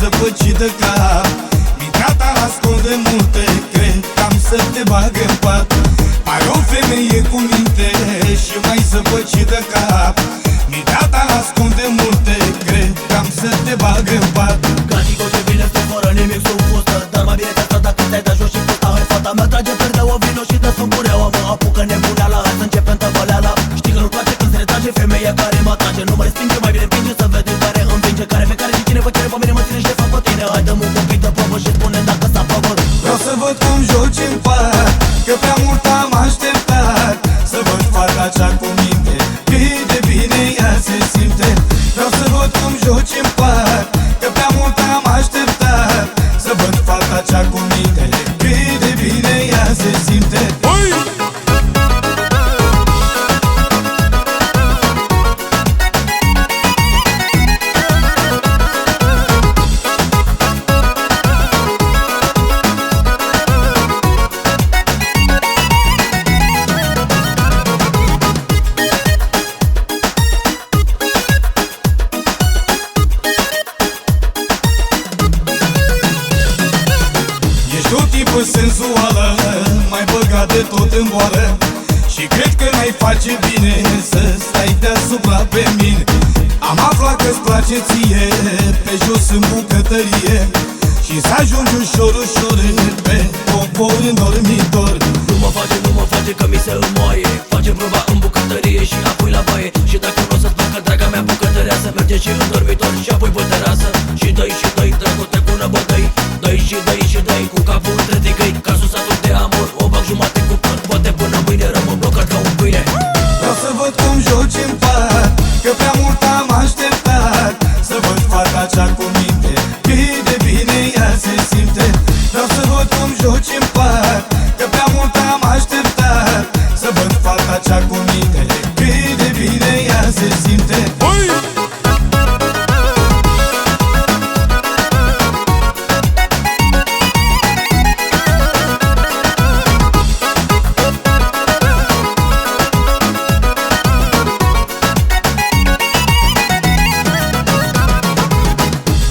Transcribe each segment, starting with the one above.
săpăcit de cap. Mintea ta ascunde multe Cred că am să te bag în pat. Ai o femeie cu minte Și mai săpăcit de cap. Mintea ta ascunde multe Cred că am să te bag în pat. Clasico ce vine stă fără nimic de tot în boală Și cred că n-ai face bine Să stai deasupra pe mine. Am aflat că-ți place ție Pe jos în bucătărie. Și să ajungi ușor, ușor Pe popor în dormitor. Nu mă face, nu mă face că mi se înmoaie. Face proba în bucătărie și apoi la baie. Și dacă nu o să-ți placă draga mea bucătărea Să merge și în dormitor. Și apoi pe terasă. Și dă și dă dragoste cu năbătăi dă și dă fata cea cu minte Cât de bine ea se simte. Ui!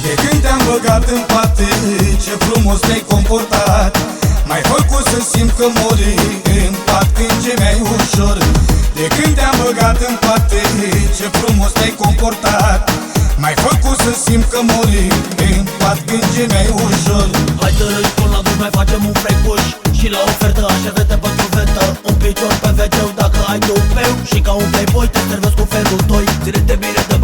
De când te-am băgat în pate Ce frumos te-ai comportat. Mai făcut să simt că mori În pat când ce mi-ai ușor De când te-am băgat în pate Ce frumos te-ai comportat. Mai făcut să simt că mori În pat când ce mi-ai ușor. Hai să râzi până la doi, mai facem un frecuș. Și la ofertă așează-te pe vetă Un picior pe wc dacă ai tupeu Și ca un playboy te servesc cu felul 2 Ține-te bine de